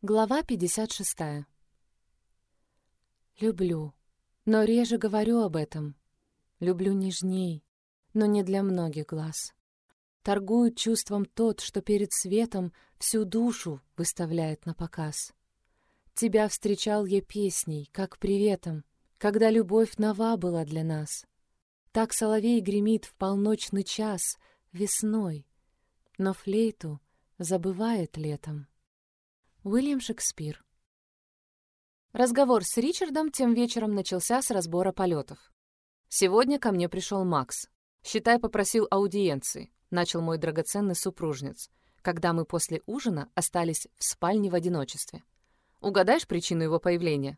Глава 56. Люблю, но реже говорю об этом. Люблю нежней, но не для многих глаз. Торгует чувством тот, что перед светом всю душу выставляет на показ. Тебя встречал я песней, как приветом, когда любовь нова была для нас. Так соловей гремит в полночный час весной, но флейту забывает летом. Уильям Шекспир. Разговор с Ричардом тем вечером начался с разбора полетов. «Сегодня ко мне пришел Макс. Считай, попросил аудиенции», — начал мой драгоценный супружниц, когда мы после ужина остались в спальне в одиночестве. «Угадаешь причину его появления?»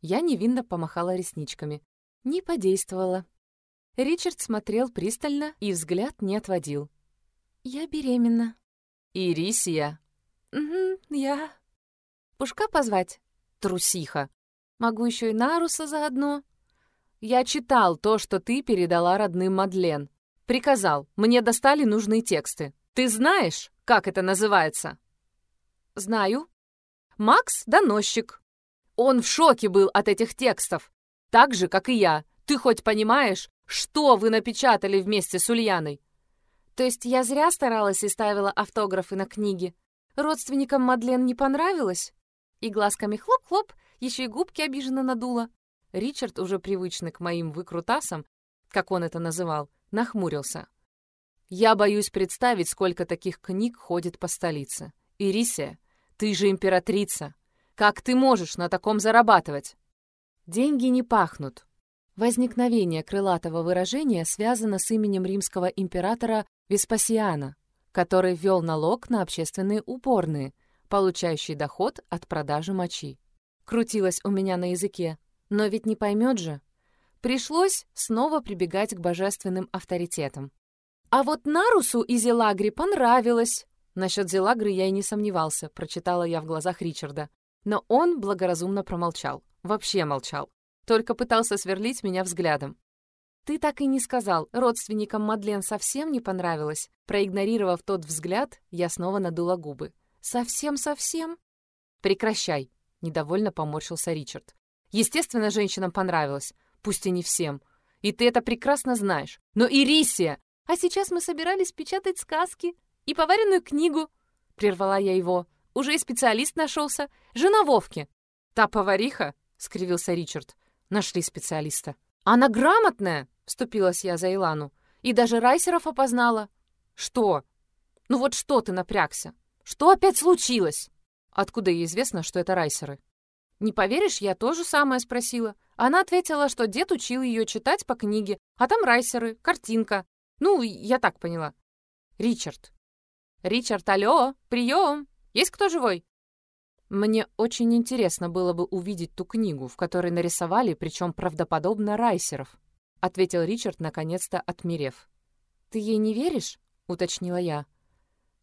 Я невинно помахала ресничками. Не подействовала. Ричард смотрел пристально и взгляд не отводил. «Я беременна». «Ирисия», «Угу, я...» «Пушка позвать?» «Трусиха. Могу еще и Наруса заодно». «Я читал то, что ты передала родным Мадлен. Приказал, мне достали нужные тексты. Ты знаешь, как это называется?» «Знаю». «Макс — доносчик. Он в шоке был от этих текстов. Так же, как и я. Ты хоть понимаешь, что вы напечатали вместе с Ульяной?» «То есть я зря старалась и ставила автографы на книги?» Родственникам Мадлен не понравилось? И глазками хлоп-хлоп, еще и губки обиженно надула. Ричард, уже привычный к моим выкрутасам, как он это называл, нахмурился. «Я боюсь представить, сколько таких книг ходит по столице. Ирисия, ты же императрица. Как ты можешь на таком зарабатывать?» «Деньги не пахнут». Возникновение крылатого выражения связано с именем римского императора Веспасиана, который ввел налог на общественные уборные, получающий доход от продажи мочи. Крутилось у меня на языке, но ведь не поймет же. Пришлось снова прибегать к божественным авторитетам. А вот Нарусу и Зелагре понравилось. Насчет Зелагры я и не сомневался, прочитала я в глазах Ричарда. Но он благоразумно промолчал. Вообще молчал. Только пытался сверлить меня взглядом. «Ты так и не сказал, родственникам Мадлен совсем не понравилось?» Проигнорировав тот взгляд, я снова надула губы. «Совсем-совсем?» «Прекращай», — недовольно поморщился Ричард. «Естественно, женщинам понравилось, пусть и не всем. И ты это прекрасно знаешь. Но Ирисия! А сейчас мы собирались печатать сказки и поваренную книгу!» Прервала я его. «Уже и специалист нашелся. Жена Вовки!» «Та повариха?» — скривился Ричард. «Нашли специалиста». «Она грамотная!» — вступилась я за Илану. «И даже Райсеров опознала». «Что? Ну вот что ты напрягся? Что опять случилось?» «Откуда ей известно, что это Райсеры?» «Не поверишь, я тоже самое спросила. Она ответила, что дед учил ее читать по книге, а там Райсеры, картинка. Ну, я так поняла». «Ричард». «Ричард, алло, прием! Есть кто живой?» Мне очень интересно было бы увидеть ту книгу, в которой нарисовали, причем правдоподобно, райсеров, ответил Ричард, наконец-то отмерев. Ты ей не веришь? уточнила я.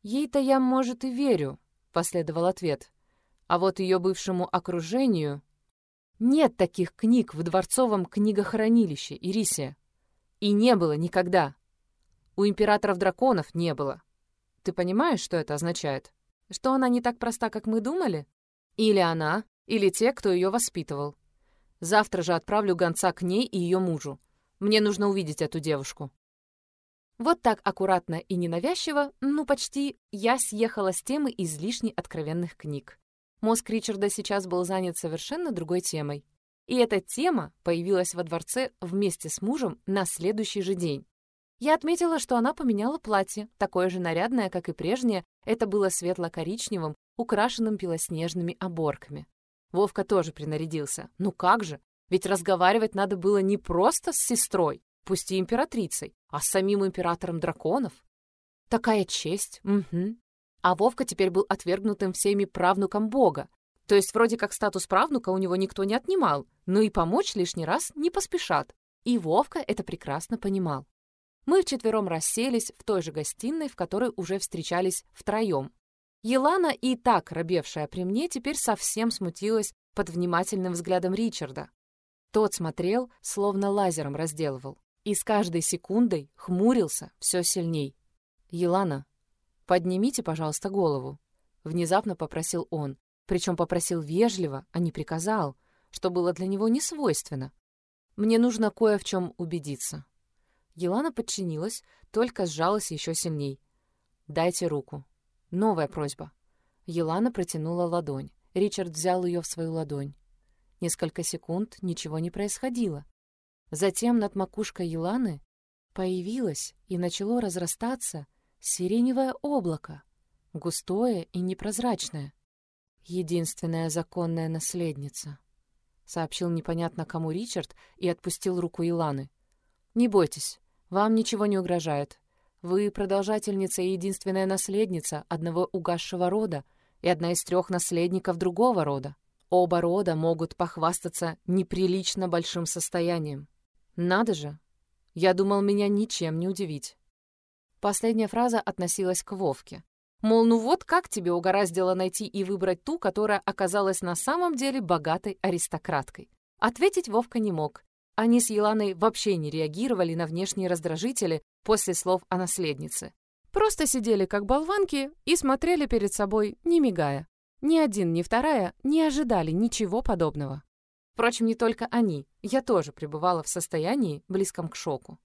Ей-то я, может, и верю, последовал ответ. А вот ее бывшему окружению нет таких книг в дворцовом книгохранилище, Ирисия. И не было никогда. У императоров драконов не было. Ты понимаешь, что это означает? Что она не так проста, как мы думали? Или она, или те, кто ее воспитывал. Завтра же отправлю гонца к ней и ее мужу. Мне нужно увидеть эту девушку. Вот так аккуратно и ненавязчиво, ну почти, я съехала с темы излишне откровенных книг. Мозг Ричарда сейчас был занят совершенно другой темой. И эта тема появилась во дворце вместе с мужем на следующий же день. Я отметила, что она поменяла платье, такое же нарядное, как и прежнее, это было светло-коричневым, украшенным белоснежными оборками. Вовка тоже принарядился. Ну как же? Ведь разговаривать надо было не просто с сестрой, пусть и императрицей, а с самим императором драконов. Такая честь, угу. А Вовка теперь был отвергнутым всеми правнуком бога. То есть вроде как статус правнука у него никто не отнимал, но и помочь лишний раз не поспешат. И Вовка это прекрасно понимал. Мы вчетвером расселись в той же гостиной, в которой уже встречались втроем. Елана, и так робевшая при мне, теперь совсем смутилась под внимательным взглядом Ричарда. Тот смотрел, словно лазером разделывал, и с каждой секундой хмурился все сильней. «Елана, поднимите, пожалуйста, голову», — внезапно попросил он. Причем попросил вежливо, а не приказал, что было для него не свойственно. Мне нужно кое в чем убедиться. Елана подчинилась, только сжалась еще сильней. «Дайте руку». Новая просьба. Елана протянула ладонь. Ричард взял ее в свою ладонь. Несколько секунд ничего не происходило. Затем над макушкой Еланы появилось и начало разрастаться сиреневое облако, густое и непрозрачное. «Единственная законная наследница», — сообщил непонятно кому Ричард и отпустил руку Иланы. «Не бойтесь, вам ничего не угрожает. Вы продолжательница и единственная наследница одного угасшего рода и одна из трех наследников другого рода. Оба рода могут похвастаться неприлично большим состоянием. Надо же! Я думал, меня ничем не удивить. Последняя фраза относилась к Вовке. Мол, ну вот как тебе угораздило найти и выбрать ту, которая оказалась на самом деле богатой аристократкой? Ответить Вовка не мог. Они с Еланой вообще не реагировали на внешние раздражители после слов о наследнице. Просто сидели как болванки и смотрели перед собой, не мигая. Ни один, ни вторая не ожидали ничего подобного. Впрочем, не только они. Я тоже пребывала в состоянии, близком к шоку.